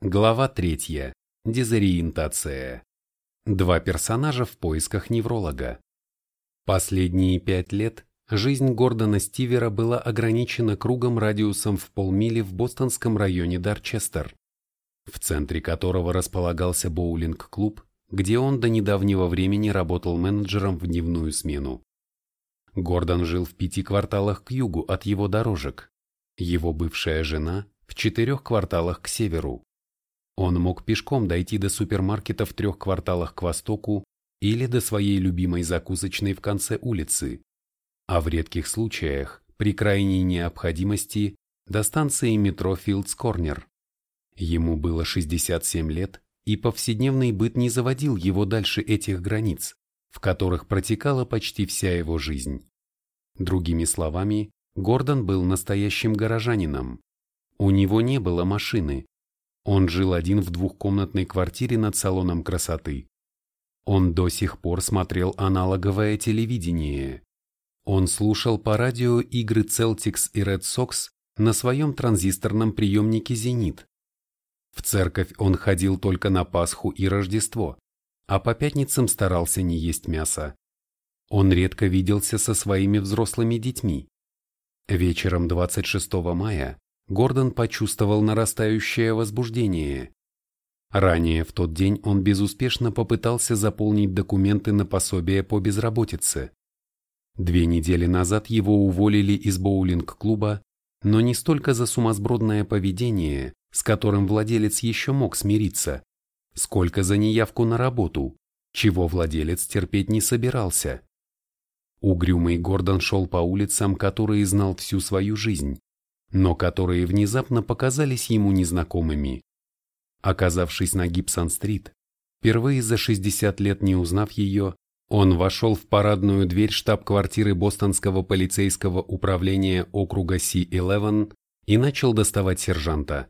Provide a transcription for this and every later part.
Глава третья. Дезориентация. Два персонажа в поисках невролога. Последние пять лет жизнь Гордона Стивера была ограничена кругом радиусом в полмили в бостонском районе Дарчестер, в центре которого располагался боулинг-клуб, где он до недавнего времени работал менеджером в дневную смену. Гордон жил в пяти кварталах к югу от его дорожек. Его бывшая жена в четырех кварталах к северу. Он мог пешком дойти до супермаркета в трех кварталах к востоку или до своей любимой закусочной в конце улицы, а в редких случаях, при крайней необходимости, до станции метро Филдс Корнер. Ему было 67 лет, и повседневный быт не заводил его дальше этих границ, в которых протекала почти вся его жизнь. Другими словами, Гордон был настоящим горожанином. У него не было машины, он жил один в двухкомнатной квартире над салоном красоты. Он до сих пор смотрел аналоговое телевидение. Он слушал по радио игры Celtics и Red Sox на своем транзисторном приемнике «Зенит». В церковь он ходил только на Пасху и Рождество, а по пятницам старался не есть мясо. Он редко виделся со своими взрослыми детьми. Вечером 26 мая Гордон почувствовал нарастающее возбуждение. Ранее в тот день он безуспешно попытался заполнить документы на пособие по безработице. Две недели назад его уволили из боулинг-клуба, но не столько за сумасбродное поведение, с которым владелец еще мог смириться, сколько за неявку на работу, чего владелец терпеть не собирался. Угрюмый Гордон шел по улицам, которые знал всю свою жизнь, но которые внезапно показались ему незнакомыми. Оказавшись на Гибсон-стрит, впервые за 60 лет не узнав ее, он вошел в парадную дверь штаб-квартиры Бостонского полицейского управления округа Си-11 и начал доставать сержанта.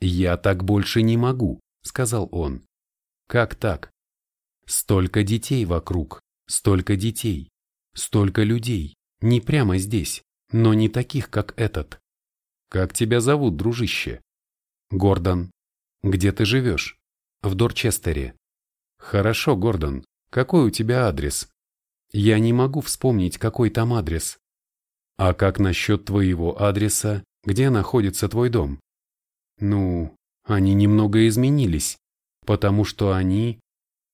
«Я так больше не могу», — сказал он. «Как так? Столько детей вокруг, столько детей, столько людей, не прямо здесь но не таких, как этот. Как тебя зовут, дружище? Гордон. Где ты живешь? В Дорчестере. Хорошо, Гордон. Какой у тебя адрес? Я не могу вспомнить, какой там адрес. А как насчет твоего адреса, где находится твой дом? Ну, они немного изменились, потому что они...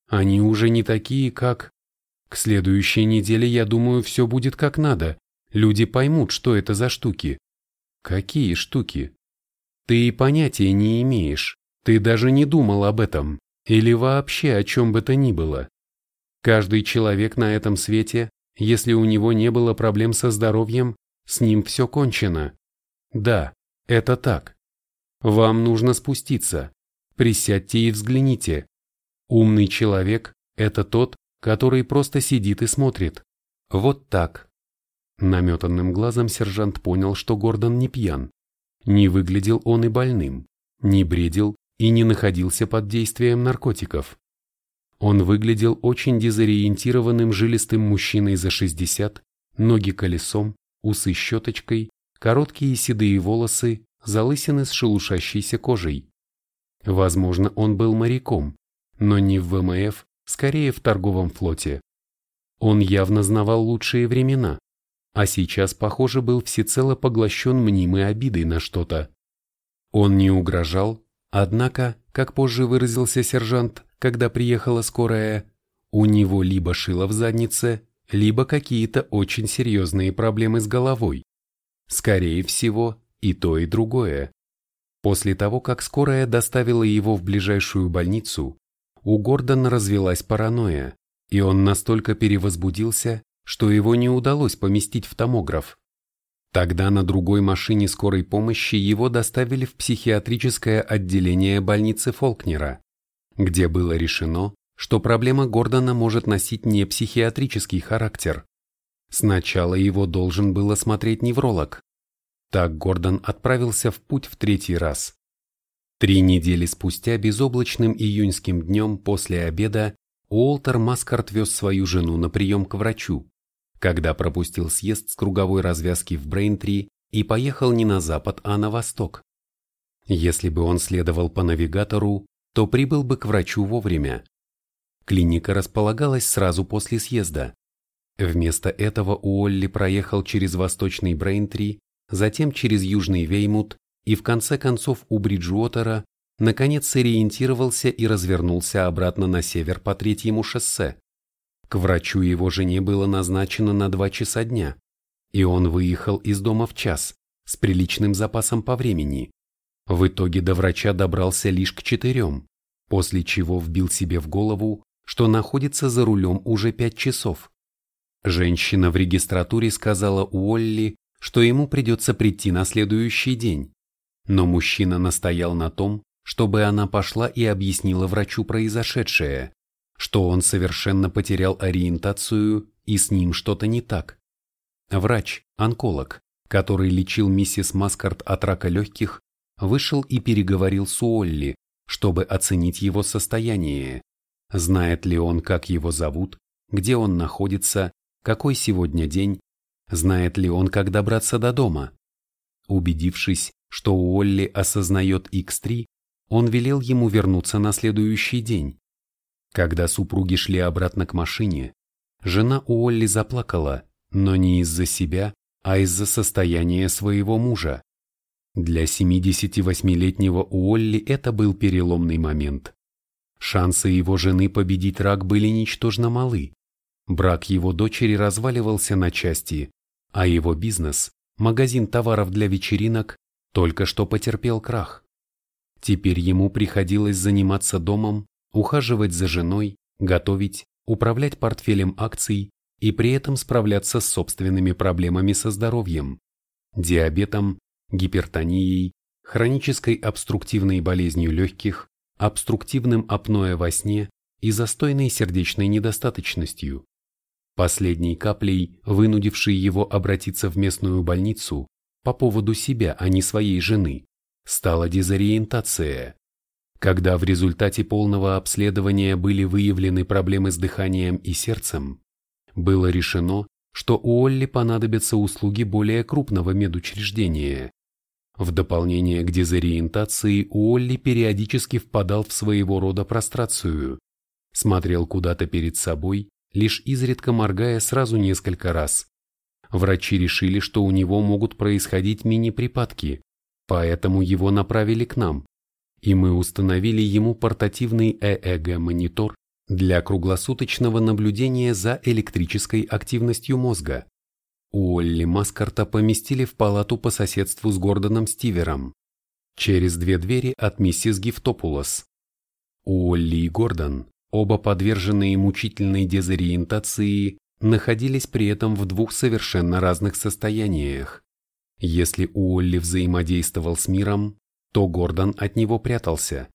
Они уже не такие, как... К следующей неделе, я думаю, все будет как надо, Люди поймут, что это за штуки. Какие штуки? Ты и понятия не имеешь. Ты даже не думал об этом. Или вообще о чем бы то ни было. Каждый человек на этом свете, если у него не было проблем со здоровьем, с ним все кончено. Да, это так. Вам нужно спуститься. Присядьте и взгляните. Умный человек – это тот, который просто сидит и смотрит. Вот так. Наметанным глазом сержант понял, что Гордон не пьян. Не выглядел он и больным, не бредил и не находился под действием наркотиков. Он выглядел очень дезориентированным жилистым мужчиной за 60, ноги колесом, усы щеточкой, короткие седые волосы, залысины с шелушащейся кожей. Возможно, он был моряком, но не в ВМФ, скорее в торговом флоте. Он явно знавал лучшие времена, а сейчас, похоже, был всецело поглощен мнимой обидой на что-то. Он не угрожал, однако, как позже выразился сержант, когда приехала скорая, у него либо шило в заднице, либо какие-то очень серьезные проблемы с головой. Скорее всего, и то, и другое. После того, как скорая доставила его в ближайшую больницу, у Гордона развелась паранойя, и он настолько перевозбудился, что его не удалось поместить в томограф. Тогда на другой машине скорой помощи его доставили в психиатрическое отделение больницы Фолкнера, где было решено, что проблема Гордона может носить не психиатрический характер. Сначала его должен был осмотреть невролог. Так Гордон отправился в путь в третий раз. Три недели спустя безоблачным июньским днем после обеда Уолтер Маскарт вез свою жену на прием к врачу когда пропустил съезд с круговой развязки в Брейнтри и поехал не на запад, а на восток. Если бы он следовал по навигатору, то прибыл бы к врачу вовремя. Клиника располагалась сразу после съезда. Вместо этого Уолли проехал через восточный Брейнтри, затем через южный Веймут и в конце концов у Бриджуотера наконец сориентировался и развернулся обратно на север по третьему шоссе. К врачу его жене было назначено на два часа дня, и он выехал из дома в час, с приличным запасом по времени. В итоге до врача добрался лишь к четырем, после чего вбил себе в голову, что находится за рулем уже пять часов. Женщина в регистратуре сказала Уолли, что ему придется прийти на следующий день, но мужчина настоял на том, чтобы она пошла и объяснила врачу произошедшее, что он совершенно потерял ориентацию и с ним что-то не так. Врач, онколог, который лечил миссис Маскарт от рака легких, вышел и переговорил с Уолли, чтобы оценить его состояние. Знает ли он, как его зовут, где он находится, какой сегодня день, знает ли он, как добраться до дома. Убедившись, что Уолли осознает X3, он велел ему вернуться на следующий день. Когда супруги шли обратно к машине, жена Уолли заплакала, но не из-за себя, а из-за состояния своего мужа. Для 78-летнего Уолли это был переломный момент. Шансы его жены победить рак были ничтожно малы. Брак его дочери разваливался на части, а его бизнес, магазин товаров для вечеринок, только что потерпел крах. Теперь ему приходилось заниматься домом, ухаживать за женой, готовить, управлять портфелем акций и при этом справляться с собственными проблемами со здоровьем, диабетом, гипертонией, хронической обструктивной болезнью легких, обструктивным апноэ во сне и застойной сердечной недостаточностью. Последней каплей, вынудившей его обратиться в местную больницу по поводу себя, а не своей жены, стала дезориентация. Когда в результате полного обследования были выявлены проблемы с дыханием и сердцем, было решено, что у Олли понадобятся услуги более крупного медучреждения. В дополнение к дезориентации Уолли периодически впадал в своего рода прострацию, смотрел куда-то перед собой, лишь изредка моргая сразу несколько раз. Врачи решили, что у него могут происходить мини-припадки, Поэтому его направили к нам, и мы установили ему портативный ЭЭГ-монитор для круглосуточного наблюдения за электрической активностью мозга. Уолли Маскарта поместили в палату по соседству с Гордоном Стивером, через две двери от миссис Гифтопулос. Уолли и Гордон, оба подверженные мучительной дезориентации, находились при этом в двух совершенно разных состояниях. Если Уолли взаимодействовал с миром, то Гордон от него прятался.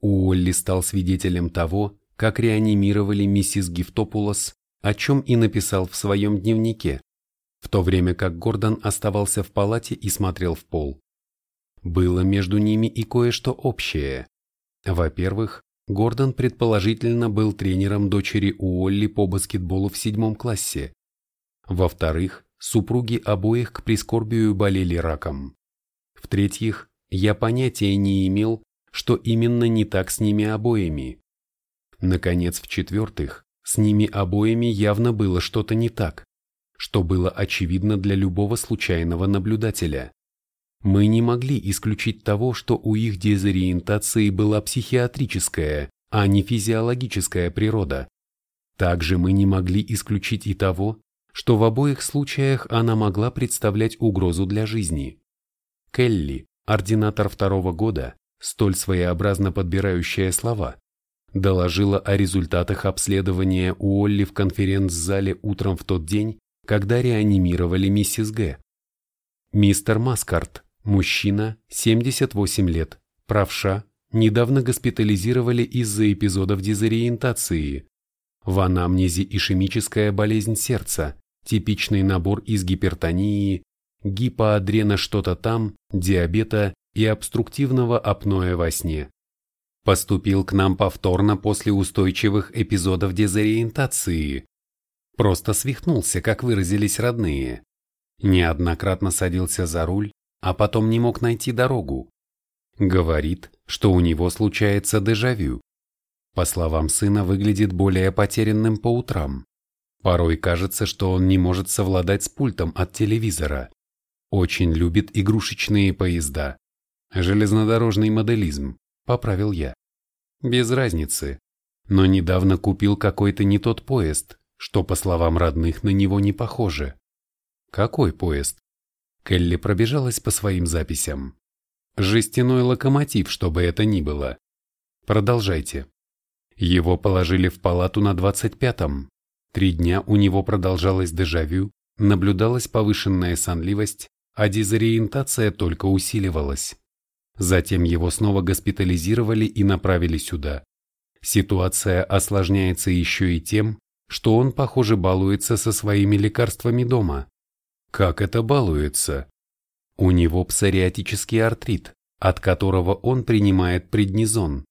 Уолли стал свидетелем того, как реанимировали миссис Гифтопулос, о чем и написал в своем дневнике, в то время как Гордон оставался в палате и смотрел в пол. Было между ними и кое-что общее. Во-первых, Гордон предположительно был тренером дочери Уолли по баскетболу в седьмом классе. Во-вторых, супруги обоих к прискорбию болели раком. В-третьих, я понятия не имел, что именно не так с ними обоими. Наконец, в-четвертых, с ними обоими явно было что-то не так, что было очевидно для любого случайного наблюдателя. Мы не могли исключить того, что у их дезориентации была психиатрическая, а не физиологическая природа. Также мы не могли исключить и того, что в обоих случаях она могла представлять угрозу для жизни. Келли, ординатор второго года, столь своеобразно подбирающая слова, доложила о результатах обследования Уолли в конференц-зале утром в тот день, когда реанимировали миссис Г. Мистер Маскарт, мужчина, 78 лет, правша, недавно госпитализировали из-за эпизодов дезориентации. В анамнезе ишемическая болезнь сердца, типичный набор из гипертонии, гипоадрена что-то там, диабета и обструктивного апноэ во сне. Поступил к нам повторно после устойчивых эпизодов дезориентации. Просто свихнулся, как выразились родные. Неоднократно садился за руль, а потом не мог найти дорогу. Говорит, что у него случается дежавю. По словам сына, выглядит более потерянным по утрам. Порой кажется, что он не может совладать с пультом от телевизора. Очень любит игрушечные поезда. Железнодорожный моделизм, поправил я. Без разницы. Но недавно купил какой-то не тот поезд, что, по словам родных, на него не похоже. Какой поезд? Келли пробежалась по своим записям. Жестяной локомотив, чтобы это ни было. Продолжайте. Его положили в палату на 25-м. Три дня у него продолжалось дежавю, наблюдалась повышенная сонливость, а дезориентация только усиливалась. Затем его снова госпитализировали и направили сюда. Ситуация осложняется еще и тем, что он, похоже, балуется со своими лекарствами дома. Как это балуется? У него псориатический артрит, от которого он принимает преднизон.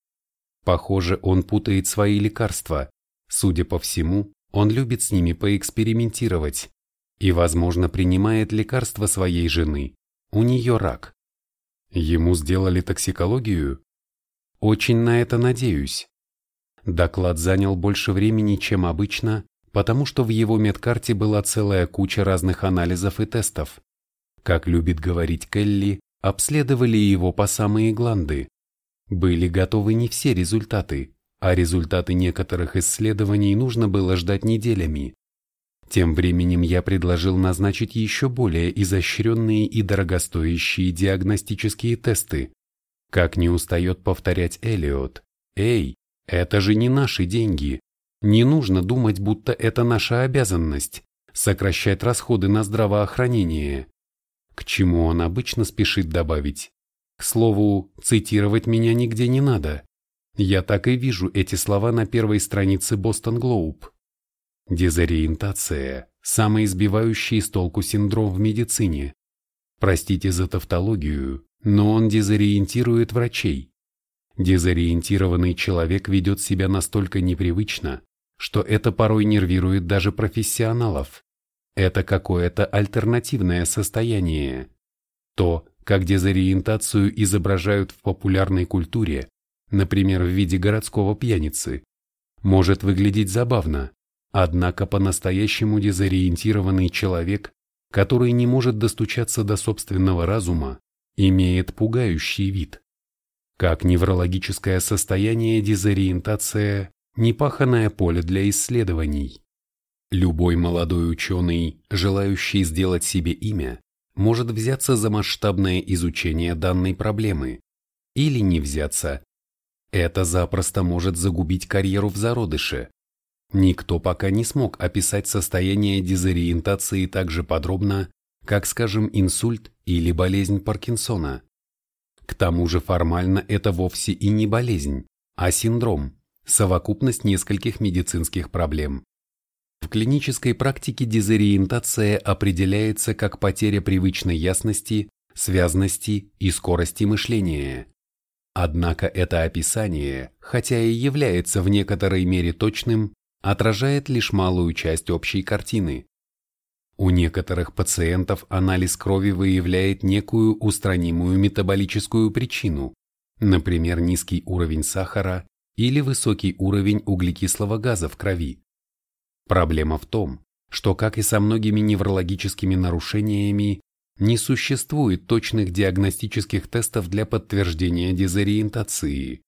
Похоже, он путает свои лекарства. Судя по всему, он любит с ними поэкспериментировать. И, возможно, принимает лекарства своей жены. У нее рак. Ему сделали токсикологию? Очень на это надеюсь. Доклад занял больше времени, чем обычно, потому что в его медкарте была целая куча разных анализов и тестов. Как любит говорить Келли, обследовали его по самые гланды. Были готовы не все результаты, а результаты некоторых исследований нужно было ждать неделями. Тем временем я предложил назначить еще более изощренные и дорогостоящие диагностические тесты. Как не устает повторять Элиот, «Эй, это же не наши деньги. Не нужно думать, будто это наша обязанность – сокращать расходы на здравоохранение. К чему он обычно спешит добавить. К слову, цитировать меня нигде не надо. Я так и вижу эти слова на первой странице Бостон Глоуб. Дезориентация – самый избивающий с толку синдром в медицине. Простите за тавтологию, но он дезориентирует врачей. Дезориентированный человек ведет себя настолько непривычно, что это порой нервирует даже профессионалов. Это какое-то альтернативное состояние. То, как дезориентацию изображают в популярной культуре, например, в виде городского пьяницы, может выглядеть забавно, однако по-настоящему дезориентированный человек, который не может достучаться до собственного разума, имеет пугающий вид. Как неврологическое состояние дезориентация – непаханное поле для исследований. Любой молодой ученый, желающий сделать себе имя, может взяться за масштабное изучение данной проблемы или не взяться. Это запросто может загубить карьеру в зародыше. Никто пока не смог описать состояние дезориентации так же подробно, как, скажем, инсульт или болезнь Паркинсона. К тому же формально это вовсе и не болезнь, а синдром, совокупность нескольких медицинских проблем. В клинической практике дезориентация определяется как потеря привычной ясности, связности и скорости мышления. Однако это описание, хотя и является в некоторой мере точным, отражает лишь малую часть общей картины. У некоторых пациентов анализ крови выявляет некую устранимую метаболическую причину, например, низкий уровень сахара или высокий уровень углекислого газа в крови. Проблема в том, что, как и со многими неврологическими нарушениями, не существует точных диагностических тестов для подтверждения дезориентации.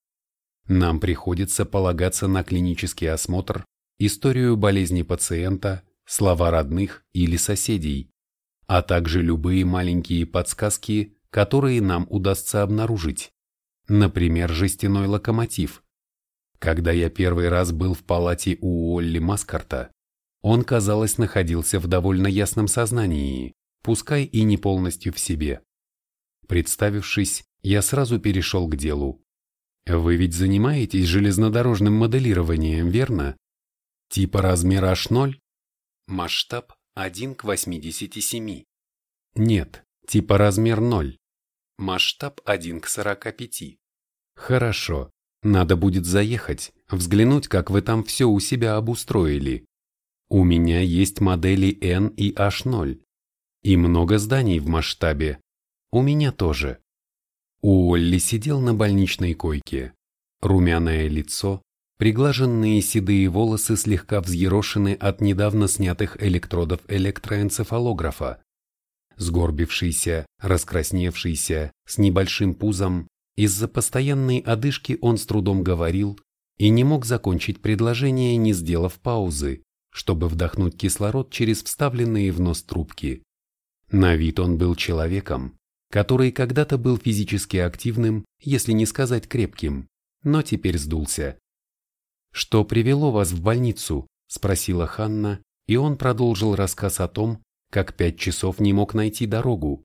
Нам приходится полагаться на клинический осмотр, историю болезни пациента слова родных или соседей, а также любые маленькие подсказки, которые нам удастся обнаружить. Например, жестяной локомотив. Когда я первый раз был в палате у Олли Маскарта, он, казалось, находился в довольно ясном сознании, пускай и не полностью в себе. Представившись, я сразу перешел к делу. Вы ведь занимаетесь железнодорожным моделированием, верно? Типа размер H0? Масштаб 1 к 87. Нет, типа размер 0. Масштаб 1 к 45. Хорошо, надо будет заехать, взглянуть, как вы там все у себя обустроили. У меня есть модели N и H0. И много зданий в масштабе. У меня тоже. Уолли сидел на больничной койке. Румяное лицо, приглаженные седые волосы слегка взъерошены от недавно снятых электродов электроэнцефалографа. Сгорбившийся, раскрасневшийся, с небольшим пузом, из-за постоянной одышки он с трудом говорил и не мог закончить предложение, не сделав паузы, чтобы вдохнуть кислород через вставленные в нос трубки. На вид он был человеком, который когда-то был физически активным, если не сказать крепким, но теперь сдулся. «Что привело вас в больницу?» – спросила Ханна, и он продолжил рассказ о том, как пять часов не мог найти дорогу.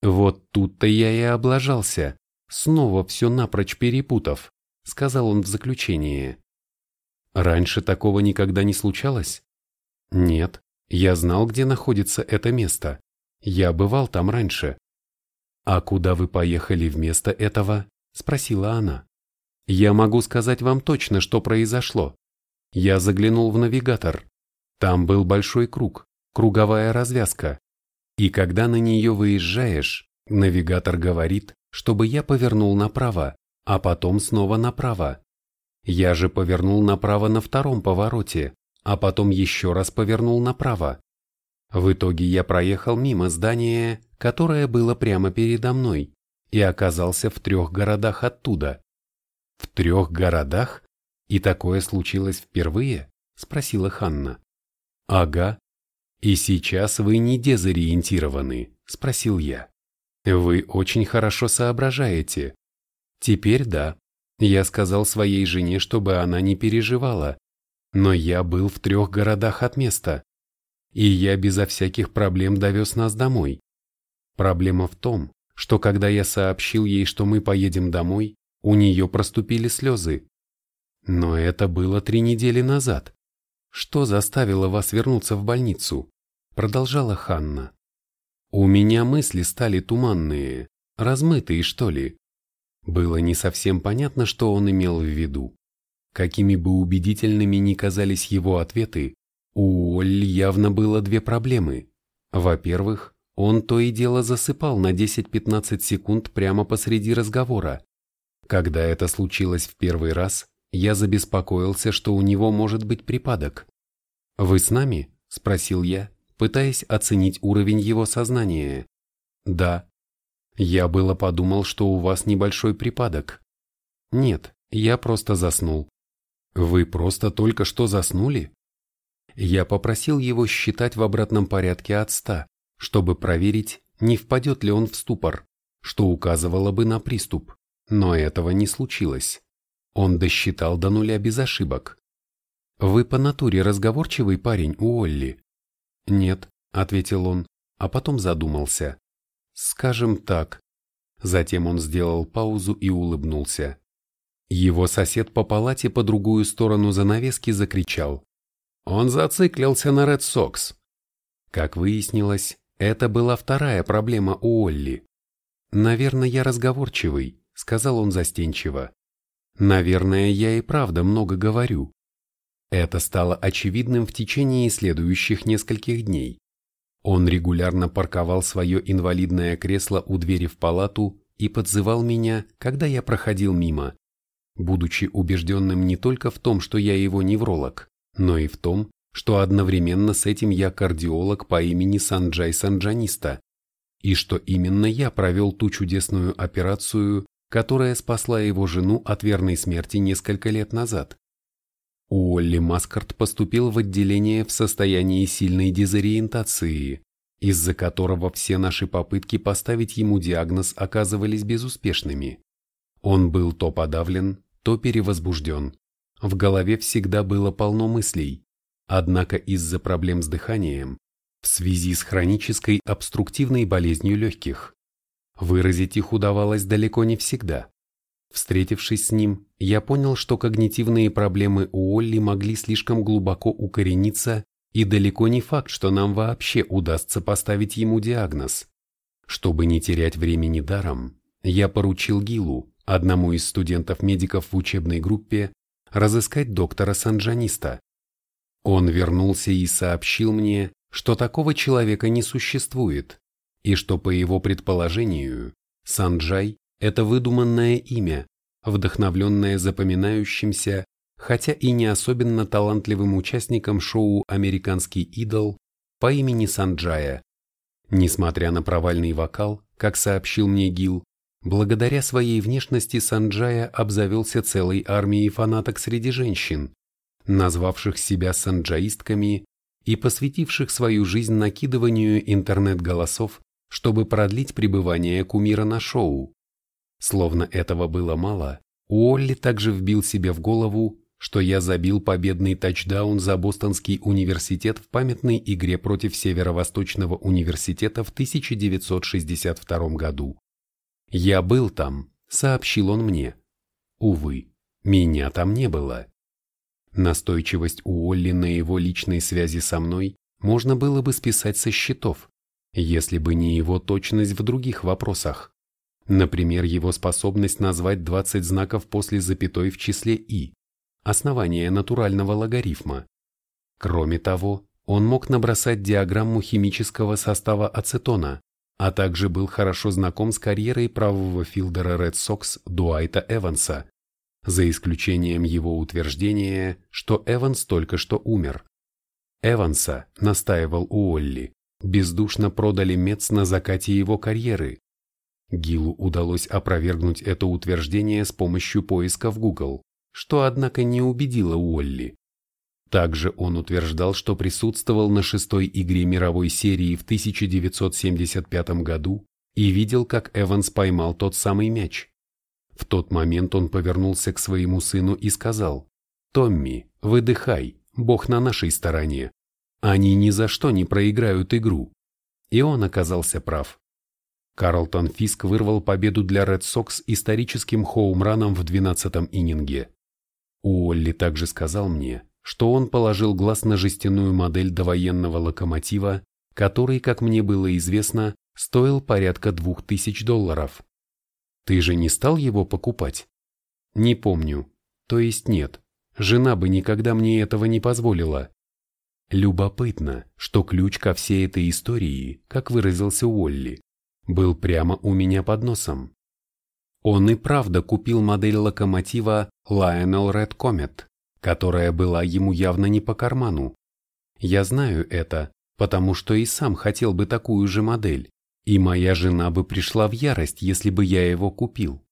«Вот тут-то я и облажался, снова все напрочь перепутав», – сказал он в заключение. «Раньше такого никогда не случалось?» «Нет, я знал, где находится это место. Я бывал там раньше». «А куда вы поехали вместо этого?» – спросила она. «Я могу сказать вам точно, что произошло. Я заглянул в навигатор. Там был большой круг, круговая развязка. И когда на нее выезжаешь, навигатор говорит, чтобы я повернул направо, а потом снова направо. Я же повернул направо на втором повороте, а потом еще раз повернул направо. В итоге я проехал мимо здания, которое было прямо передо мной, и оказался в трех городах оттуда. В трех городах? И такое случилось впервые? Спросила Ханна. Ага. И сейчас вы не дезориентированы? Спросил я. Вы очень хорошо соображаете. Теперь да. Я сказал своей жене, чтобы она не переживала. Но я был в трех городах от места. И я безо всяких проблем довез нас домой. Проблема в том, что когда я сообщил ей, что мы поедем домой, у нее проступили слезы. Но это было три недели назад. Что заставило вас вернуться в больницу? Продолжала Ханна. У меня мысли стали туманные, размытые, что ли. Было не совсем понятно, что он имел в виду. Какими бы убедительными ни казались его ответы, у Олли явно было две проблемы. Во-первых, он то и дело засыпал на 10-15 секунд прямо посреди разговора. Когда это случилось в первый раз, я забеспокоился, что у него может быть припадок. «Вы с нами?» – спросил я, пытаясь оценить уровень его сознания. «Да». «Я было подумал, что у вас небольшой припадок». «Нет, я просто заснул». «Вы просто только что заснули?» Я попросил его считать в обратном порядке от ста, чтобы проверить, не впадет ли он в ступор, что указывало бы на приступ. Но этого не случилось. Он досчитал до нуля без ошибок. «Вы по натуре разговорчивый парень, Уолли?» «Нет», — ответил он, а потом задумался. «Скажем так». Затем он сделал паузу и улыбнулся. Его сосед по палате по другую сторону занавески закричал. Он зациклился на Ред Сокс. Как выяснилось, это была вторая проблема у Олли. «Наверное, я разговорчивый», — сказал он застенчиво. «Наверное, я и правда много говорю». Это стало очевидным в течение следующих нескольких дней. Он регулярно парковал свое инвалидное кресло у двери в палату и подзывал меня, когда я проходил мимо, будучи убежденным не только в том, что я его невролог, но и в том, что одновременно с этим я кардиолог по имени Санджай Санджаниста, и что именно я провел ту чудесную операцию, которая спасла его жену от верной смерти несколько лет назад. Уолли Маскарт поступил в отделение в состоянии сильной дезориентации, из-за которого все наши попытки поставить ему диагноз оказывались безуспешными. Он был то подавлен, то перевозбужден. В голове всегда было полно мыслей, однако из-за проблем с дыханием, в связи с хронической обструктивной болезнью легких, выразить их удавалось далеко не всегда. Встретившись с ним, я понял, что когнитивные проблемы у Олли могли слишком глубоко укорениться, и далеко не факт, что нам вообще удастся поставить ему диагноз. Чтобы не терять времени даром, я поручил Гилу, одному из студентов-медиков в учебной группе, разыскать доктора Санджаниста. Он вернулся и сообщил мне, что такого человека не существует, и что, по его предположению, Санджай – это выдуманное имя, вдохновленное запоминающимся, хотя и не особенно талантливым участником шоу «Американский идол» по имени Санджая. Несмотря на провальный вокал, как сообщил мне Гил, благодаря своей внешности Санджая обзавелся целой армией фанаток среди женщин, назвавших себя санджаистками и посвятивших свою жизнь накидыванию интернет-голосов, чтобы продлить пребывание кумира на шоу. Словно этого было мало, Уолли также вбил себе в голову, что я забил победный тачдаун за Бостонский университет в памятной игре против Северо-Восточного университета в 1962 году. «Я был там», — сообщил он мне. Увы, меня там не было. Настойчивость Уолли на его личной связи со мной можно было бы списать со счетов, если бы не его точность в других вопросах. Например, его способность назвать 20 знаков после запятой в числе «и», основание натурального логарифма. Кроме того, он мог набросать диаграмму химического состава ацетона, а также был хорошо знаком с карьерой правого филдера Red Sox Дуайта Эванса, за исключением его утверждения, что Эванс только что умер. Эванса, настаивал Уолли, бездушно продали Мец на закате его карьеры. Гилу удалось опровергнуть это утверждение с помощью поиска в Google что, однако, не убедило Уолли. Также он утверждал, что присутствовал на шестой игре мировой серии в 1975 году и видел, как Эванс поймал тот самый мяч. В тот момент он повернулся к своему сыну и сказал, «Томми, выдыхай, Бог на нашей стороне. Они ни за что не проиграют игру». И он оказался прав. Карлтон Фиск вырвал победу для Ред Сокс историческим хоумраном в 12-м иннинге. Уолли также сказал мне, что он положил глаз на жестяную модель довоенного локомотива, который, как мне было известно, стоил порядка двух тысяч долларов. Ты же не стал его покупать? Не помню. То есть нет. Жена бы никогда мне этого не позволила. Любопытно, что ключ ко всей этой истории, как выразился Уолли, был прямо у меня под носом. Он и правда купил модель локомотива Lionel Red Comet, которая была ему явно не по карману. Я знаю это, потому что и сам хотел бы такую же модель, и моя жена бы пришла в ярость, если бы я его купил.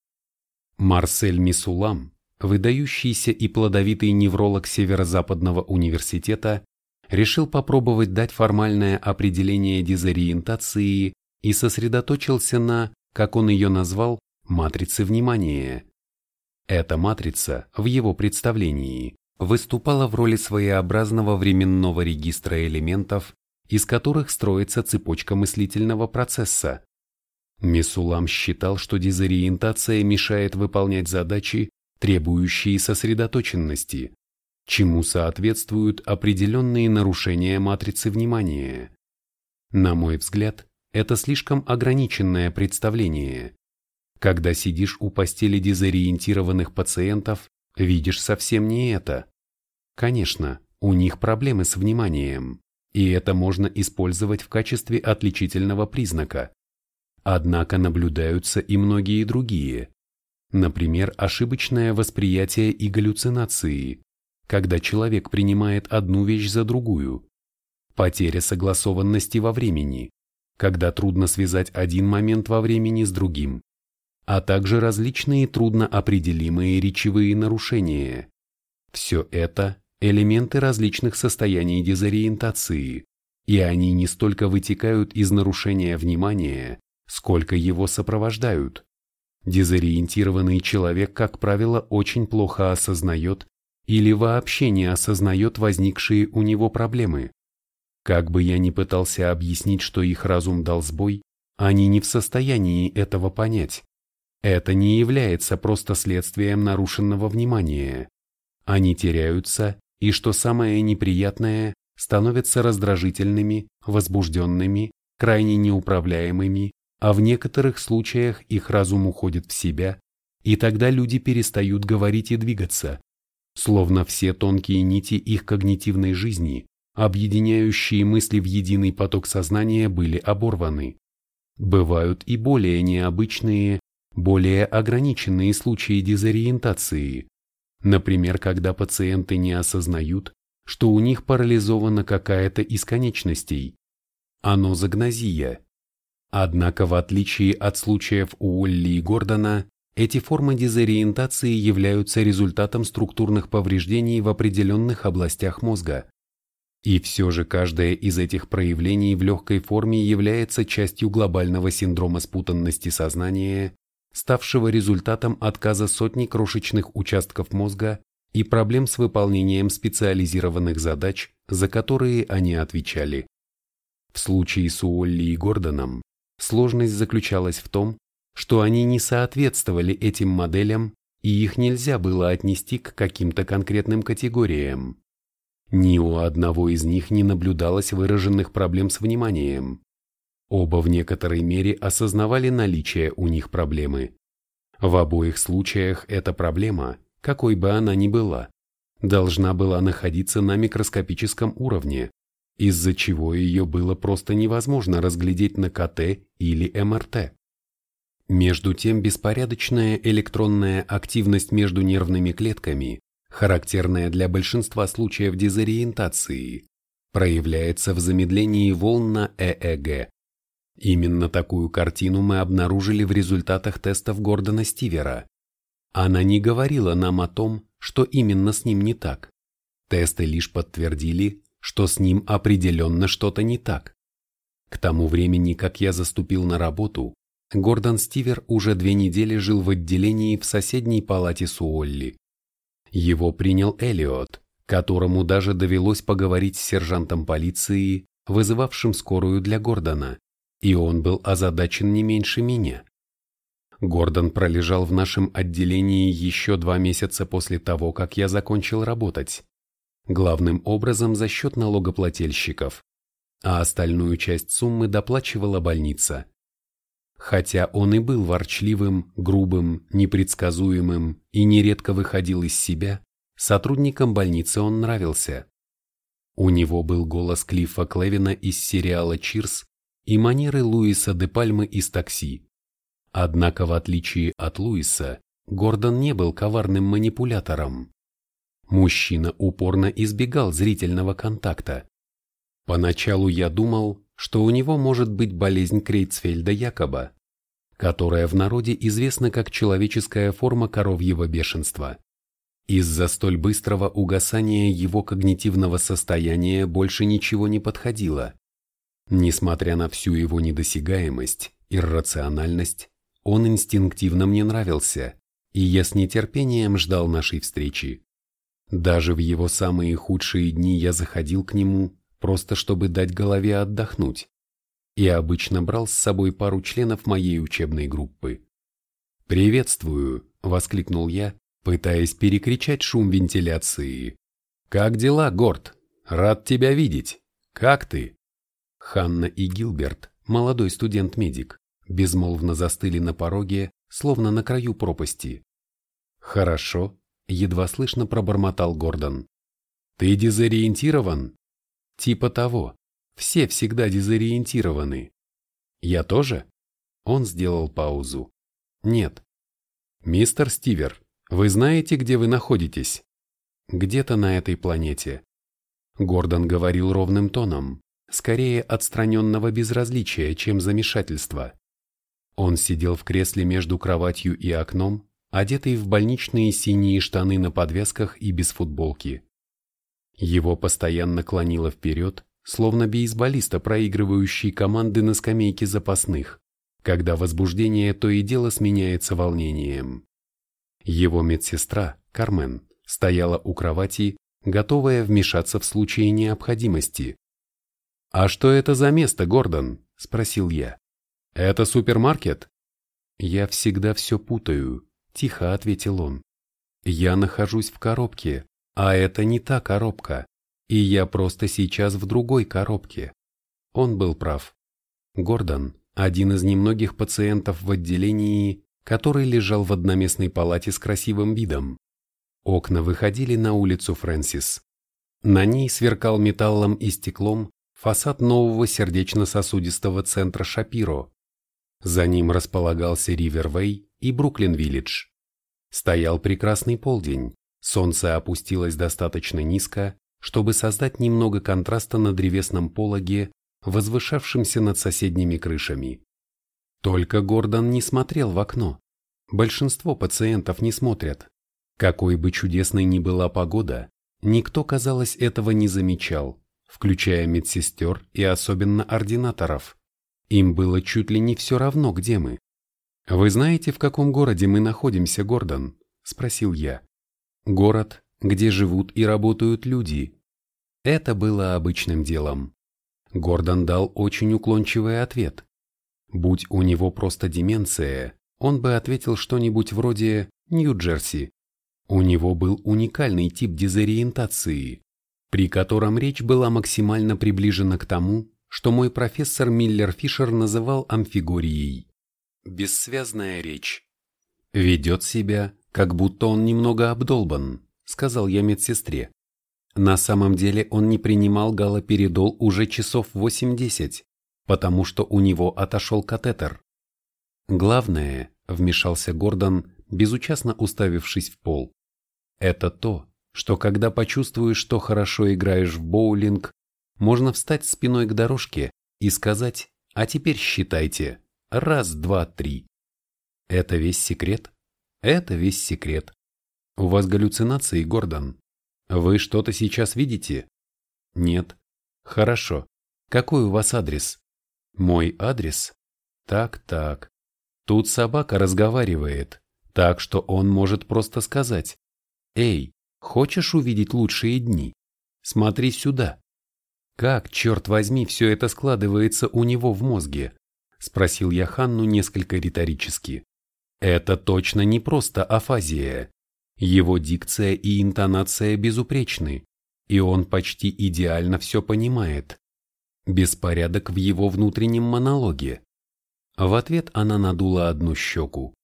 Марсель Мисулам, выдающийся и плодовитый невролог Северо-Западного университета, решил попробовать дать формальное определение дезориентации и сосредоточился на, как он ее назвал, матрицы внимания. Эта матрица, в его представлении, выступала в роли своеобразного временного регистра элементов, из которых строится цепочка мыслительного процесса. Месулам считал, что дезориентация мешает выполнять задачи, требующие сосредоточенности, чему соответствуют определенные нарушения матрицы внимания. На мой взгляд, это слишком ограниченное представление. Когда сидишь у постели дезориентированных пациентов, видишь совсем не это. Конечно, у них проблемы с вниманием, и это можно использовать в качестве отличительного признака. Однако наблюдаются и многие другие. Например, ошибочное восприятие и галлюцинации, когда человек принимает одну вещь за другую. Потеря согласованности во времени, когда трудно связать один момент во времени с другим а также различные трудноопределимые речевые нарушения. Все это – элементы различных состояний дезориентации, и они не столько вытекают из нарушения внимания, сколько его сопровождают. Дезориентированный человек, как правило, очень плохо осознает или вообще не осознает возникшие у него проблемы. Как бы я ни пытался объяснить, что их разум дал сбой, они не в состоянии этого понять. Это не является просто следствием нарушенного внимания. Они теряются, и что самое неприятное, становятся раздражительными, возбужденными, крайне неуправляемыми, а в некоторых случаях их разум уходит в себя, и тогда люди перестают говорить и двигаться, словно все тонкие нити их когнитивной жизни, объединяющие мысли в единый поток сознания, были оборваны. Бывают и более необычные, более ограниченные случаи дезориентации, например, когда пациенты не осознают, что у них парализована какая-то из конечностей, анозагнозия. Однако в отличие от случаев у Олли и Гордона, эти формы дезориентации являются результатом структурных повреждений в определенных областях мозга. И все же каждое из этих проявлений в легкой форме является частью глобального синдрома спутанности сознания, ставшего результатом отказа сотни крошечных участков мозга и проблем с выполнением специализированных задач, за которые они отвечали. В случае с Уолли и Гордоном сложность заключалась в том, что они не соответствовали этим моделям и их нельзя было отнести к каким-то конкретным категориям. Ни у одного из них не наблюдалось выраженных проблем с вниманием. Оба в некоторой мере осознавали наличие у них проблемы. В обоих случаях эта проблема, какой бы она ни была, должна была находиться на микроскопическом уровне, из-за чего ее было просто невозможно разглядеть на КТ или МРТ. Между тем беспорядочная электронная активность между нервными клетками, характерная для большинства случаев дезориентации, проявляется в замедлении волн на ЭЭГ. Именно такую картину мы обнаружили в результатах тестов Гордона Стивера. Она не говорила нам о том, что именно с ним не так. Тесты лишь подтвердили, что с ним определенно что-то не так. К тому времени, как я заступил на работу, Гордон Стивер уже две недели жил в отделении в соседней палате с Уолли. Его принял Элиот, которому даже довелось поговорить с сержантом полиции, вызывавшим скорую для Гордона, и он был озадачен не меньше меня. Гордон пролежал в нашем отделении еще два месяца после того, как я закончил работать. Главным образом за счет налогоплательщиков, а остальную часть суммы доплачивала больница. Хотя он и был ворчливым, грубым, непредсказуемым и нередко выходил из себя, сотрудникам больницы он нравился. У него был голос Клиффа Клевина из сериала «Чирс» и манеры Луиса де Пальмы из «Такси». Однако, в отличие от Луиса, Гордон не был коварным манипулятором. Мужчина упорно избегал зрительного контакта. Поначалу я думал, что у него может быть болезнь Крейцфельда-Якоба, которая в народе известна как человеческая форма коровьего бешенства. Из-за столь быстрого угасания его когнитивного состояния больше ничего не подходило. Несмотря на всю его недосягаемость, иррациональность, он инстинктивно мне нравился, и я с нетерпением ждал нашей встречи. Даже в его самые худшие дни я заходил к нему, просто чтобы дать голове отдохнуть, и обычно брал с собой пару членов моей учебной группы. «Приветствую!» – воскликнул я, пытаясь перекричать шум вентиляции. «Как дела, Горд? Рад тебя видеть! Как ты?» Ханна и Гилберт, молодой студент-медик, безмолвно застыли на пороге, словно на краю пропасти. «Хорошо», — едва слышно пробормотал Гордон. «Ты дезориентирован?» Типа того. Все всегда дезориентированы. Я тоже? Он сделал паузу. Нет. Мистер Стивер, вы знаете, где вы находитесь? Где-то на этой планете. Гордон говорил ровным тоном, скорее отстраненного безразличия, чем замешательства. Он сидел в кресле между кроватью и окном, одетый в больничные синие штаны на подвесках и без футболки. Его постоянно клонило вперед, словно бейсболиста, проигрывающий команды на скамейке запасных, когда возбуждение то и дело сменяется волнением. Его медсестра, Кармен, стояла у кровати, готовая вмешаться в случае необходимости. «А что это за место, Гордон?» – спросил я. «Это супермаркет?» «Я всегда все путаю», – тихо ответил он. «Я нахожусь в коробке, а это не та коробка, и я просто сейчас в другой коробке. Он был прав. Гордон, один из немногих пациентов в отделении, который лежал в одноместной палате с красивым видом. Окна выходили на улицу Фрэнсис. На ней сверкал металлом и стеклом фасад нового сердечно-сосудистого центра Шапиро. За ним располагался Ривервей и Бруклин-Виллидж. Стоял прекрасный полдень, солнце опустилось достаточно низко, чтобы создать немного контраста на древесном пологе, возвышавшемся над соседними крышами. Только Гордон не смотрел в окно. Большинство пациентов не смотрят. Какой бы чудесной ни была погода, никто, казалось, этого не замечал, включая медсестер и особенно ординаторов. Им было чуть ли не все равно, где мы. «Вы знаете, в каком городе мы находимся, Гордон?» – спросил я. «Город, где живут и работают люди». Это было обычным делом. Гордон дал очень уклончивый ответ. Будь у него просто деменция, он бы ответил что-нибудь вроде «Нью-Джерси». У него был уникальный тип дезориентации, при котором речь была максимально приближена к тому, что мой профессор Миллер Фишер называл амфигорией. Бессвязная речь. «Ведет себя, как будто он немного обдолбан», — сказал я медсестре. На самом деле он не принимал галоперидол уже часов 8-10, потому что у него отошел катетер. Главное, вмешался Гордон, безучастно уставившись в пол, это то, что когда почувствуешь, что хорошо играешь в боулинг, можно встать спиной к дорожке и сказать «А теперь считайте. Раз, два, три». Это весь секрет? Это весь секрет. У вас галлюцинации, Гордон. Вы что-то сейчас видите? Нет. Хорошо. Какой у вас адрес? Мой адрес? Так-так. Тут собака разговаривает, так что он может просто сказать «Эй, хочешь увидеть лучшие дни? Смотри сюда». Как, черт возьми, все это складывается у него в мозге? Спросил я Ханну несколько риторически. Это точно не просто афазия. Его дикция и интонация безупречны, и он почти идеально все понимает. Беспорядок в его внутреннем монологе. В ответ она надула одну щеку.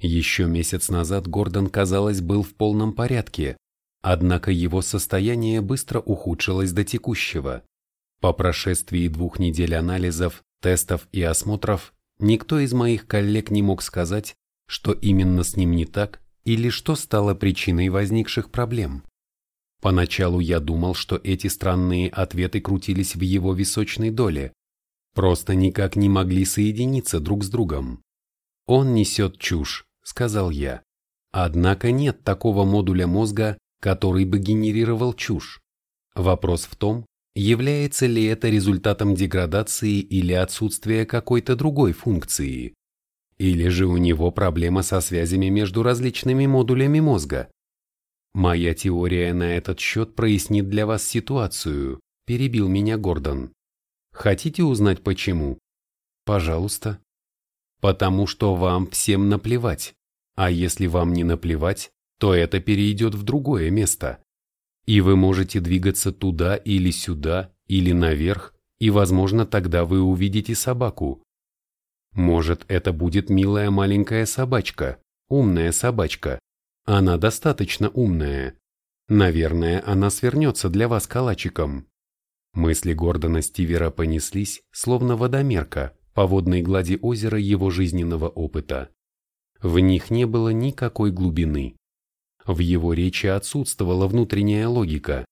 Еще месяц назад Гордон, казалось, был в полном порядке, однако его состояние быстро ухудшилось до текущего. По прошествии двух недель анализов, тестов и осмотров, никто из моих коллег не мог сказать, что именно с ним не так или что стало причиной возникших проблем. Поначалу я думал, что эти странные ответы крутились в его височной доле, просто никак не могли соединиться друг с другом. Он несет чушь, сказал я. Однако нет такого модуля мозга, который бы генерировал чушь. Вопрос в том, является ли это результатом деградации или отсутствия какой-то другой функции. Или же у него проблема со связями между различными модулями мозга. Моя теория на этот счет прояснит для вас ситуацию, перебил меня Гордон. Хотите узнать почему? Пожалуйста. Потому что вам всем наплевать. А если вам не наплевать, то это перейдет в другое место. И вы можете двигаться туда или сюда, или наверх, и, возможно, тогда вы увидите собаку, может, это будет милая маленькая собачка, умная собачка. Она достаточно умная. Наверное, она свернется для вас калачиком. Мысли Гордона Стивера понеслись, словно водомерка, по водной глади озера его жизненного опыта. В них не было никакой глубины. В его речи отсутствовала внутренняя логика.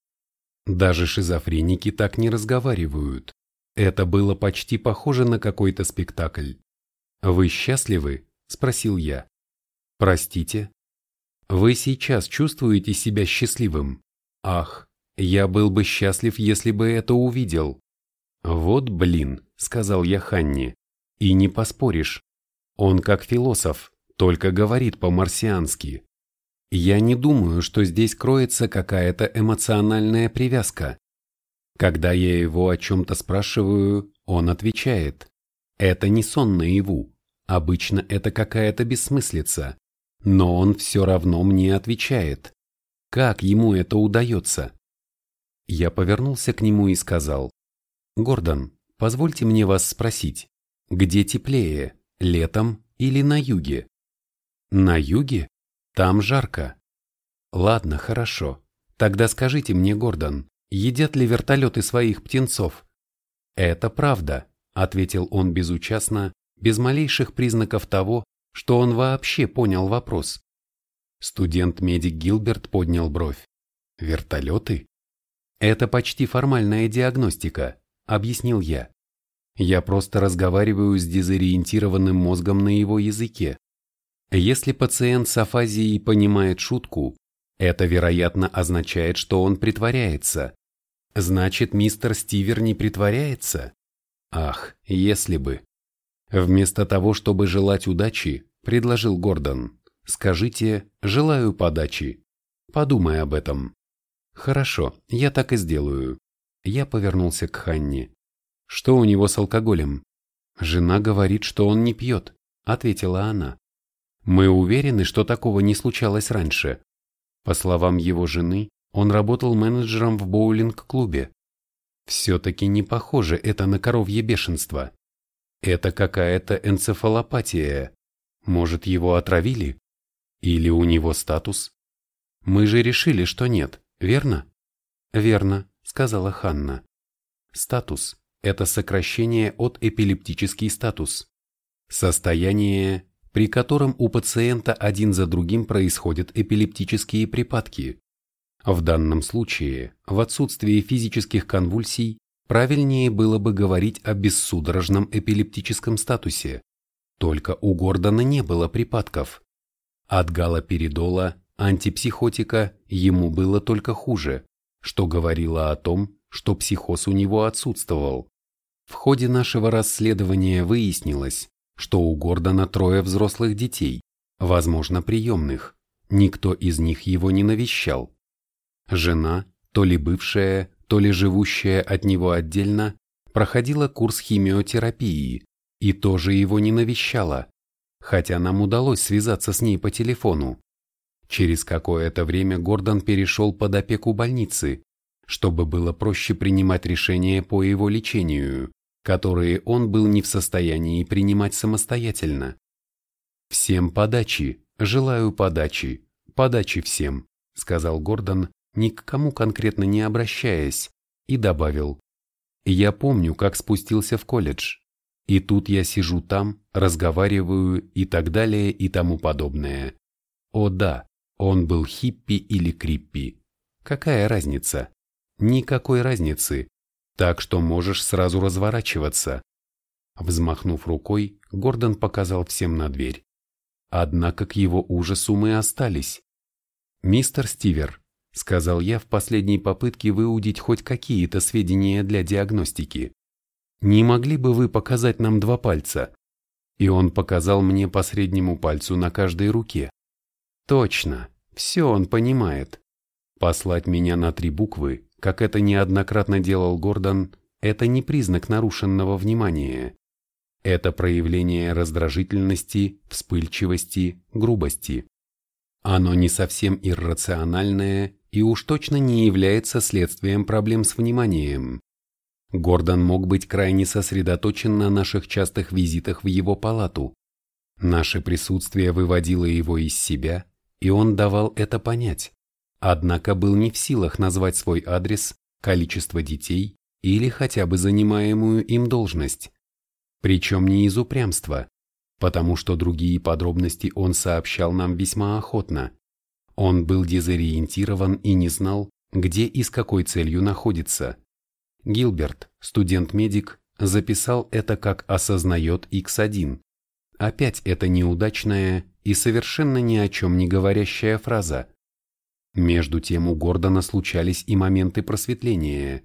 Даже шизофреники так не разговаривают. Это было почти похоже на какой-то спектакль. «Вы счастливы?» – спросил я. «Простите?» «Вы сейчас чувствуете себя счастливым?» «Ах, я был бы счастлив, если бы это увидел». «Вот блин», – сказал я Ханне. «И не поспоришь. Он как философ, только говорит по-марсиански. Я не думаю, что здесь кроется какая-то эмоциональная привязка. Когда я его о чем-то спрашиваю, он отвечает. Это не сон наяву. Обычно это какая-то бессмыслица, но он все равно мне отвечает. Как ему это удается? Я повернулся к нему и сказал, «Гордон, позвольте мне вас спросить, где теплее, летом или на юге?» «На юге? Там жарко». «Ладно, хорошо. Тогда скажите мне, Гордон, едят ли вертолеты своих птенцов?» «Это правда», — ответил он безучастно, без малейших признаков того, что он вообще понял вопрос. Студент-медик Гилберт поднял бровь. Вертолеты? Это почти формальная диагностика, объяснил я. Я просто разговариваю с дезориентированным мозгом на его языке. Если пациент с афазией понимает шутку, это, вероятно, означает, что он притворяется. Значит, мистер Стивер не притворяется? Ах, если бы. Вместо того, чтобы желать удачи, предложил Гордон, скажите «желаю подачи». Подумай об этом. Хорошо, я так и сделаю. Я повернулся к Ханне. Что у него с алкоголем? Жена говорит, что он не пьет, ответила она. Мы уверены, что такого не случалось раньше. По словам его жены, он работал менеджером в боулинг-клубе. Все-таки не похоже это на коровье бешенство. Это какая-то энцефалопатия. Может, его отравили? Или у него статус? Мы же решили, что нет, верно? Верно, сказала Ханна. Статус – это сокращение от эпилептический статус. Состояние, при котором у пациента один за другим происходят эпилептические припадки. В данном случае, в отсутствии физических конвульсий, правильнее было бы говорить о бессудорожном эпилептическом статусе. Только у Гордона не было припадков. От галоперидола, антипсихотика, ему было только хуже, что говорило о том, что психоз у него отсутствовал. В ходе нашего расследования выяснилось, что у Гордона трое взрослых детей, возможно, приемных. Никто из них его не навещал. Жена, то ли бывшая, то ли живущая от него отдельно, проходила курс химиотерапии и тоже его не навещала, хотя нам удалось связаться с ней по телефону. Через какое-то время Гордон перешел под опеку больницы, чтобы было проще принимать решения по его лечению, которые он был не в состоянии принимать самостоятельно. «Всем подачи, желаю подачи, подачи всем», сказал Гордон, ни к кому конкретно не обращаясь, и добавил. «Я помню, как спустился в колледж, и тут я сижу там, разговариваю и так далее и тому подобное. О да, он был хиппи или криппи. Какая разница? Никакой разницы. Так что можешь сразу разворачиваться. Взмахнув рукой, Гордон показал всем на дверь. Однако к его ужасу мы остались. «Мистер Стивер», — сказал я в последней попытке выудить хоть какие-то сведения для диагностики, «не могли бы вы показать нам два пальца?» И он показал мне по среднему пальцу на каждой руке. Точно, все он понимает. Послать меня на три буквы, как это неоднократно делал Гордон, это не признак нарушенного внимания. Это проявление раздражительности, вспыльчивости, грубости. Оно не совсем иррациональное и уж точно не является следствием проблем с вниманием. Гордон мог быть крайне сосредоточен на наших частых визитах в его палату. Наше присутствие выводило его из себя, и он давал это понять, однако был не в силах назвать свой адрес, количество детей или хотя бы занимаемую им должность. Причем не из упрямства, потому что другие подробности он сообщал нам весьма охотно. Он был дезориентирован и не знал, где и с какой целью находится. Гилберт, студент-медик, записал это как «осознает X1». Опять это неудачная и совершенно ни о чем не говорящая фраза. Между тем у Гордона случались и моменты просветления.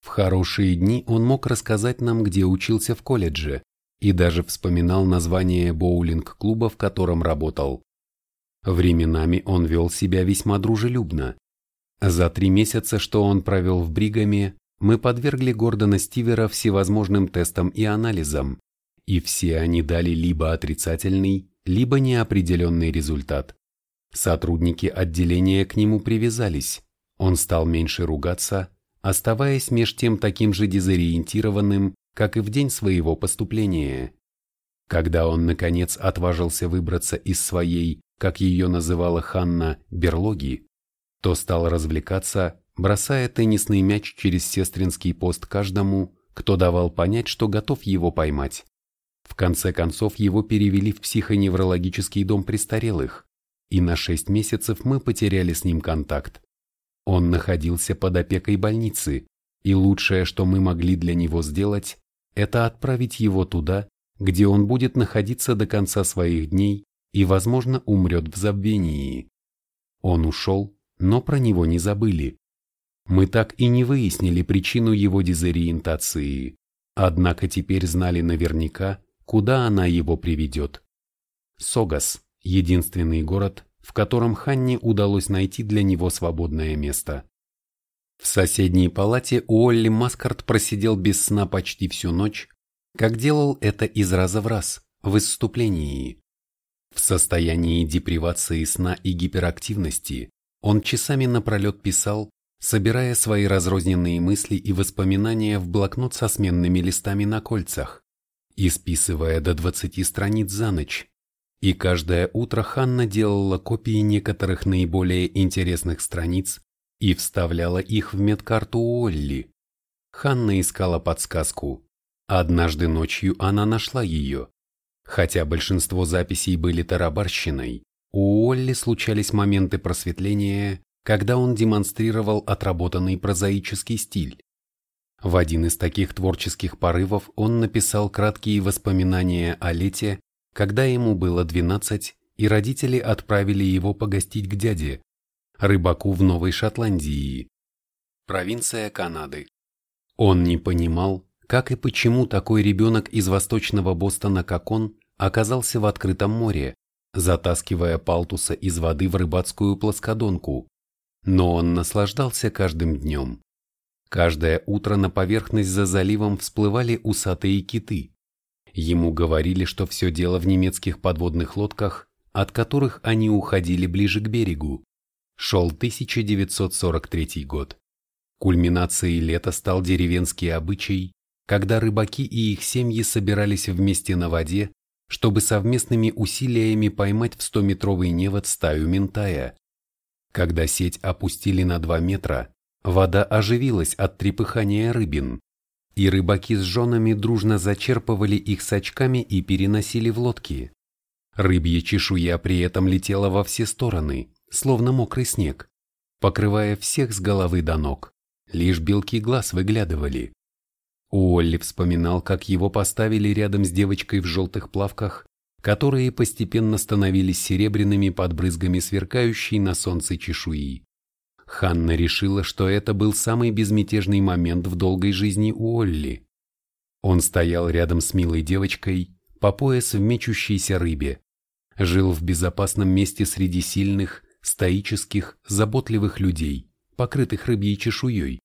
В хорошие дни он мог рассказать нам, где учился в колледже, и даже вспоминал название боулинг-клуба, в котором работал. Временами он вел себя весьма дружелюбно. За три месяца, что он провел в Бригаме, мы подвергли Гордона Стивера всевозможным тестам и анализам, и все они дали либо отрицательный, либо неопределенный результат. Сотрудники отделения к нему привязались, он стал меньше ругаться, оставаясь меж тем таким же дезориентированным, как и в день своего поступления. Когда он, наконец, отважился выбраться из своей, как ее называла Ханна, берлоги, то стал развлекаться, бросая теннисный мяч через сестринский пост каждому, кто давал понять, что готов его поймать. В конце концов его перевели в психоневрологический дом престарелых, и на 6 месяцев мы потеряли с ним контакт. Он находился под опекой больницы, и лучшее, что мы могли для него сделать, это отправить его туда, где он будет находиться до конца своих дней и, возможно, умрет в забвении. Он ушел, но про него не забыли. Мы так и не выяснили причину его дезориентации, однако теперь знали наверняка, куда она его приведет. Согас – единственный город, в котором Ханне удалось найти для него свободное место. В соседней палате Уолли Маскарт просидел без сна почти всю ночь, как делал это из раза в раз, в исступлении. В состоянии депривации сна и гиперактивности он часами напролет писал, собирая свои разрозненные мысли и воспоминания в блокнот со сменными листами на кольцах, и списывая до 20 страниц за ночь. И каждое утро Ханна делала копии некоторых наиболее интересных страниц и вставляла их в медкарту Уолли. Ханна искала подсказку. Однажды ночью она нашла ее. Хотя большинство записей были тарабарщиной, у Уолли случались моменты просветления, когда он демонстрировал отработанный прозаический стиль. В один из таких творческих порывов он написал краткие воспоминания о лете, когда ему было 12, и родители отправили его погостить к дяде, рыбаку в Новой Шотландии, провинция Канады. Он не понимал, как и почему такой ребенок из восточного Бостона, как он, оказался в открытом море, затаскивая палтуса из воды в рыбацкую плоскодонку. Но он наслаждался каждым днем. Каждое утро на поверхность за заливом всплывали усатые киты. Ему говорили, что все дело в немецких подводных лодках, от которых они уходили ближе к берегу. Шел 1943 год. Кульминацией лета стал деревенский обычай, когда рыбаки и их семьи собирались вместе на воде, чтобы совместными усилиями поймать в 100-метровый невод стаю ментая. Когда сеть опустили на 2 метра, вода оживилась от трепыхания рыбин, и рыбаки с женами дружно зачерпывали их с очками и переносили в лодки. Рыбья чешуя при этом летела во все стороны, словно мокрый снег, покрывая всех с головы до ног. Лишь белки глаз выглядывали. Уолли вспоминал, как его поставили рядом с девочкой в желтых плавках, которые постепенно становились серебряными под брызгами сверкающей на солнце чешуи. Ханна решила, что это был самый безмятежный момент в долгой жизни Уолли. Он стоял рядом с милой девочкой, по пояс в мечущейся рыбе, жил в безопасном месте среди сильных, стоических, заботливых людей, покрытых рыбьей чешуей.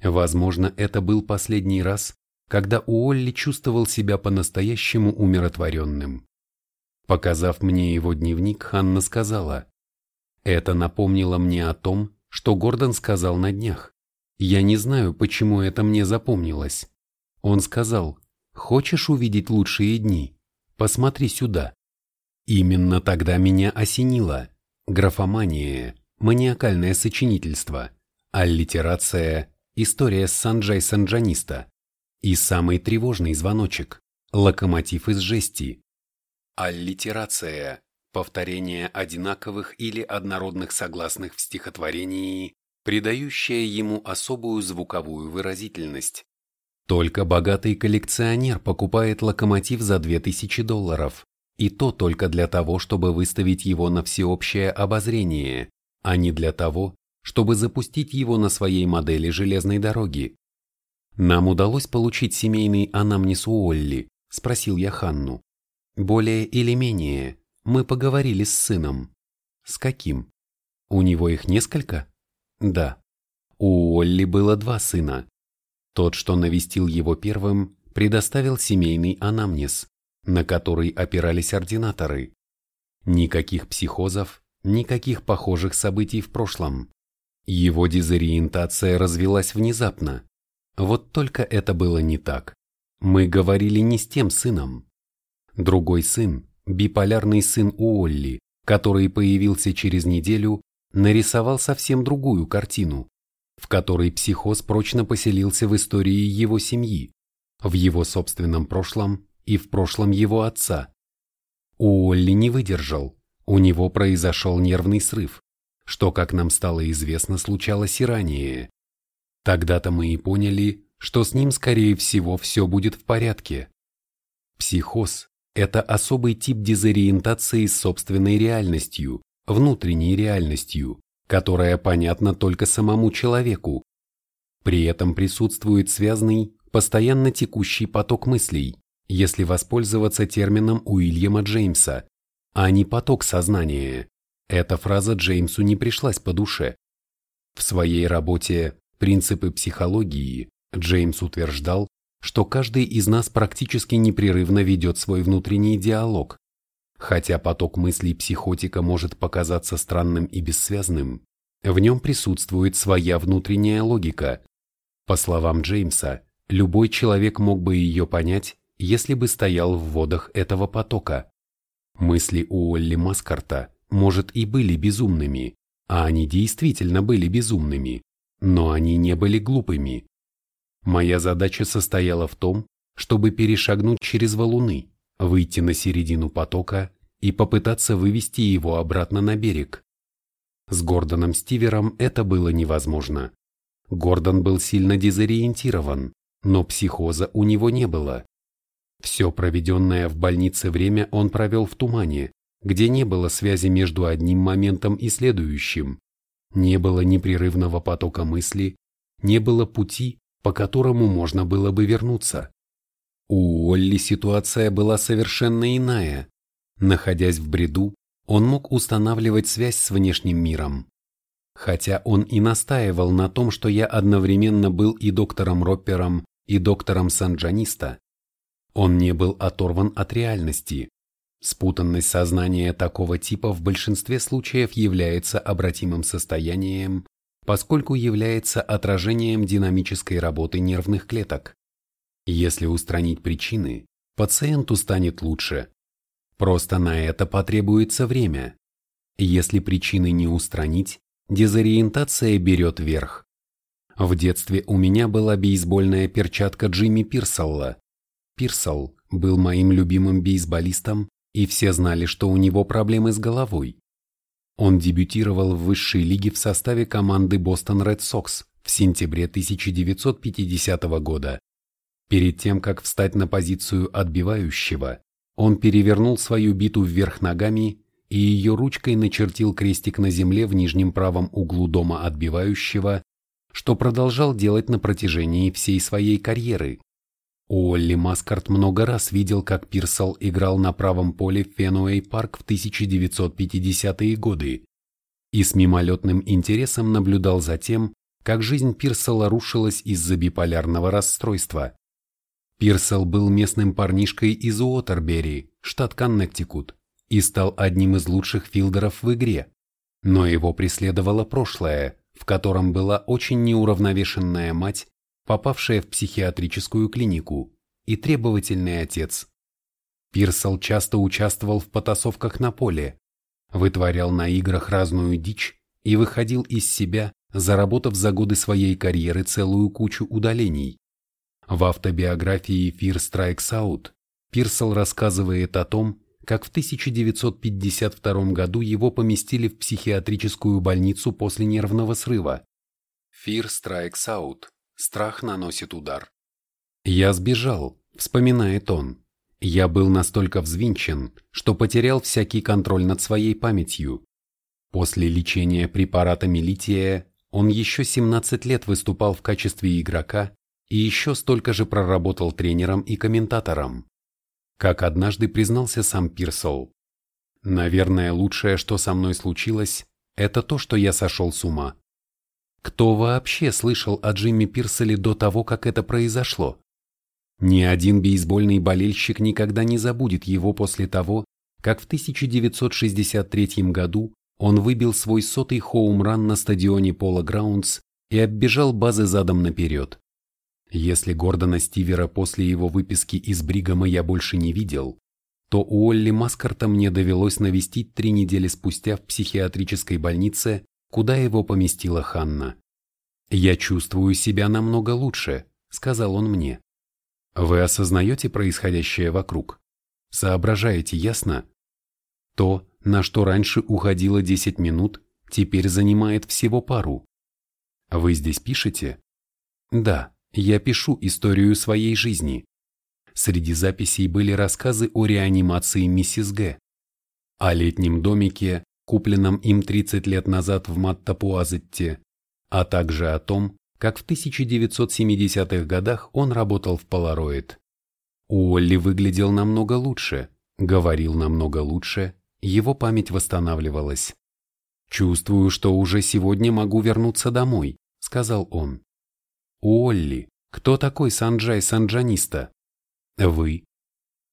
Возможно, это был последний раз, когда Уолли чувствовал себя по-настоящему умиротворенным. Показав мне его дневник, Ханна сказала, «Это напомнило мне о том, что Гордон сказал на днях. Я не знаю, почему это мне запомнилось. Он сказал, «Хочешь увидеть лучшие дни? Посмотри сюда». Именно тогда меня осенило графомания, маниакальное сочинительство, аллитерация, история с Санджай Санджаниста и самый тревожный звоночек – локомотив из жести. Аллитерация – повторение одинаковых или однородных согласных в стихотворении, придающее ему особую звуковую выразительность. Только богатый коллекционер покупает локомотив за 2000 долларов, и то только для того, чтобы выставить его на всеобщее обозрение, а не для того, чтобы запустить его на своей модели железной дороги. «Нам удалось получить семейный анамнез Уолли?» – спросил я Ханну. «Более или менее. Мы поговорили с сыном». «С каким?» «У него их несколько?» «Да». У Уолли было два сына. Тот, что навестил его первым, предоставил семейный анамнез, на который опирались ординаторы. Никаких психозов, никаких похожих событий в прошлом. Его дезориентация развилась внезапно. Вот только это было не так. Мы говорили не с тем сыном. Другой сын, биполярный сын Уолли, который появился через неделю, нарисовал совсем другую картину, в которой психоз прочно поселился в истории его семьи, в его собственном прошлом и в прошлом его отца. Уолли не выдержал, у него произошел нервный срыв, что, как нам стало известно, случалось и ранее. Тогда-то мы и поняли, что с ним, скорее всего, все будет в порядке. Психоз – это особый тип дезориентации с собственной реальностью, внутренней реальностью, которая понятна только самому человеку. При этом присутствует связанный, постоянно текущий поток мыслей, если воспользоваться термином Уильяма Джеймса, а не поток сознания. Эта фраза Джеймсу не пришлась по душе. В своей работе «Принципы психологии» Джеймс утверждал, что каждый из нас практически непрерывно ведет свой внутренний диалог. Хотя поток мыслей психотика может показаться странным и бессвязным, в нем присутствует своя внутренняя логика. По словам Джеймса, любой человек мог бы ее понять, если бы стоял в водах этого потока. Мысли у Олли Маскарта, может, и были безумными, а они действительно были безумными, но они не были глупыми. Моя задача состояла в том, чтобы перешагнуть через валуны, выйти на середину потока и попытаться вывести его обратно на берег. С Гордоном Стивером это было невозможно. Гордон был сильно дезориентирован, но психоза у него не было. Все проведенное в больнице время он провел в тумане, где не было связи между одним моментом и следующим. Не было непрерывного потока мысли, не было пути, по которому можно было бы вернуться. У Олли ситуация была совершенно иная. Находясь в бреду, он мог устанавливать связь с внешним миром. Хотя он и настаивал на том, что я одновременно был и доктором Роппером, и доктором Санджаниста, он не был оторван от реальности. Спутанность сознания такого типа в большинстве случаев является обратимым состоянием, поскольку является отражением динамической работы нервных клеток. Если устранить причины, пациенту станет лучше. Просто на это потребуется время. Если причины не устранить, дезориентация берет верх. В детстве у меня была бейсбольная перчатка Джимми Пирсолла, Пирсол был моим любимым бейсболистом, и все знали, что у него проблемы с головой. Он дебютировал в высшей лиге в составе команды Бостон Ред Сокс в сентябре 1950 года. Перед тем, как встать на позицию отбивающего, он перевернул свою биту вверх ногами и ее ручкой начертил крестик на земле в нижнем правом углу дома отбивающего, что продолжал делать на протяжении всей своей карьеры. Уолли Маскарт много раз видел, как Пирсел играл на правом поле Фенуэй Парк в 1950-е годы и с мимолетным интересом наблюдал за тем, как жизнь Пирсела рушилась из-за биполярного расстройства. Пирсел был местным парнишкой из Уотербери, штат Коннектикут, и стал одним из лучших филдеров в игре. Но его преследовало прошлое, в котором была очень неуравновешенная мать попавшая в психиатрическую клинику, и требовательный отец. Пирсел часто участвовал в потасовках на поле, вытворял на играх разную дичь и выходил из себя, заработав за годы своей карьеры целую кучу удалений. В автобиографии Fear Strikes Out Пирсел рассказывает о том, как в 1952 году его поместили в психиатрическую больницу после нервного срыва. Fear Strikes Out Страх наносит удар. «Я сбежал», — вспоминает он. «Я был настолько взвинчен, что потерял всякий контроль над своей памятью. После лечения препаратами лития он еще 17 лет выступал в качестве игрока и еще столько же проработал тренером и комментатором. Как однажды признался сам Пирсол. «Наверное, лучшее, что со мной случилось, это то, что я сошел с ума. Кто вообще слышал о Джимми Пирселе до того, как это произошло? Ни один бейсбольный болельщик никогда не забудет его после того, как в 1963 году он выбил свой сотый хоум-ран на стадионе Пола Граундс и оббежал базы задом наперед. Если Гордона Стивера после его выписки из Бригама я больше не видел, то у Олли Маскарта мне довелось навестить три недели спустя в психиатрической больнице куда его поместила Ханна. «Я чувствую себя намного лучше», — сказал он мне. Вы осознаете происходящее вокруг? Соображаете ясно? То, на что раньше уходило 10 минут, теперь занимает всего пару. Вы здесь пишете? Да, я пишу историю своей жизни. Среди записей были рассказы о реанимации миссис Г, о летнем домике, купленном им 30 лет назад в Маттапуазетте, а также о том, как в 1970-х годах он работал в Polaroid. Уолли выглядел намного лучше, говорил намного лучше, его память восстанавливалась. «Чувствую, что уже сегодня могу вернуться домой», — сказал он. «Уолли, кто такой Санджай Санджаниста?» «Вы».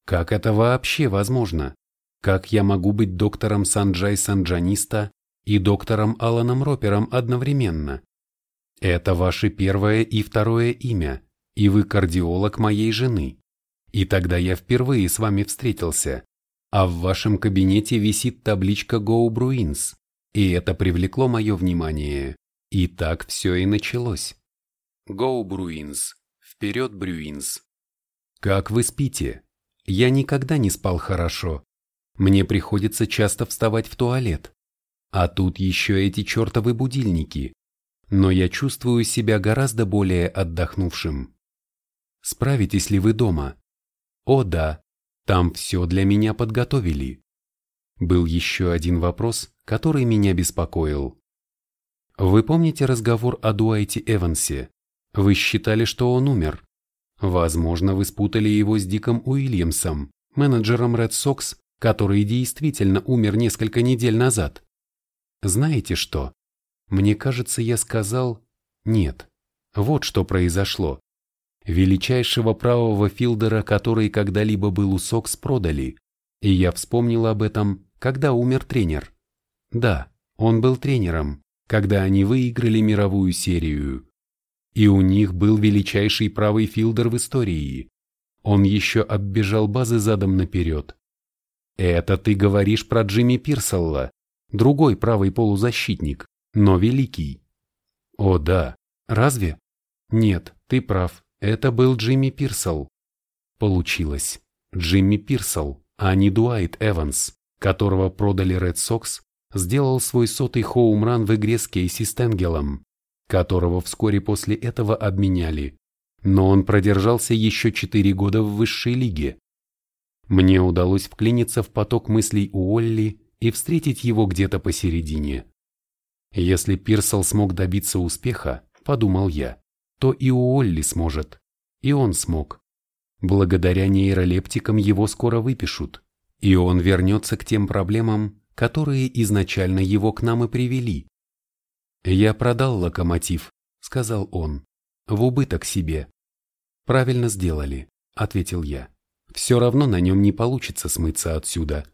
«Как это вообще возможно? Как я могу быть доктором Санджай Санджаниста и доктором Аланом Ропером одновременно?» Это ваше первое и второе имя, и вы кардиолог моей жены. И тогда я впервые с вами встретился, а в вашем кабинете висит табличка Go Bruins, и это привлекло мое внимание. И так все и началось. Go Bruins. Вперед, Брюинс. Как вы спите? Я никогда не спал хорошо. Мне приходится часто вставать в туалет. А тут еще эти чертовы будильники но я чувствую себя гораздо более отдохнувшим. Справитесь ли вы дома? О да, там все для меня подготовили. Был еще один вопрос, который меня беспокоил. Вы помните разговор о Дуайте Эвансе? Вы считали, что он умер. Возможно, вы спутали его с Диком Уильямсом, менеджером Red Sox, который действительно умер несколько недель назад. Знаете что? Мне кажется, я сказал «нет». Вот что произошло. Величайшего правого филдера, который когда-либо был у Сокс, продали. И я вспомнил об этом, когда умер тренер. Да, он был тренером, когда они выиграли мировую серию. И у них был величайший правый филдер в истории. Он еще оббежал базы задом наперед. Это ты говоришь про Джимми Пирселла, другой правый полузащитник но великий. О да, разве? Нет, ты прав, это был Джимми Пирсел. Получилось. Джимми Пирсел, а не Дуайт Эванс, которого продали Ред Сокс, сделал свой сотый хоумран в игре с Кейси Стенгелом, которого вскоре после этого обменяли. Но он продержался еще четыре года в высшей лиге. Мне удалось вклиниться в поток мыслей у Олли и встретить его где-то посередине. Если Пирсел смог добиться успеха, подумал я, то и у Олли сможет. И он смог. Благодаря нейролептикам его скоро выпишут, и он вернется к тем проблемам, которые изначально его к нам и привели. «Я продал локомотив», — сказал он, — «в убыток себе». «Правильно сделали», — ответил я. «Все равно на нем не получится смыться отсюда.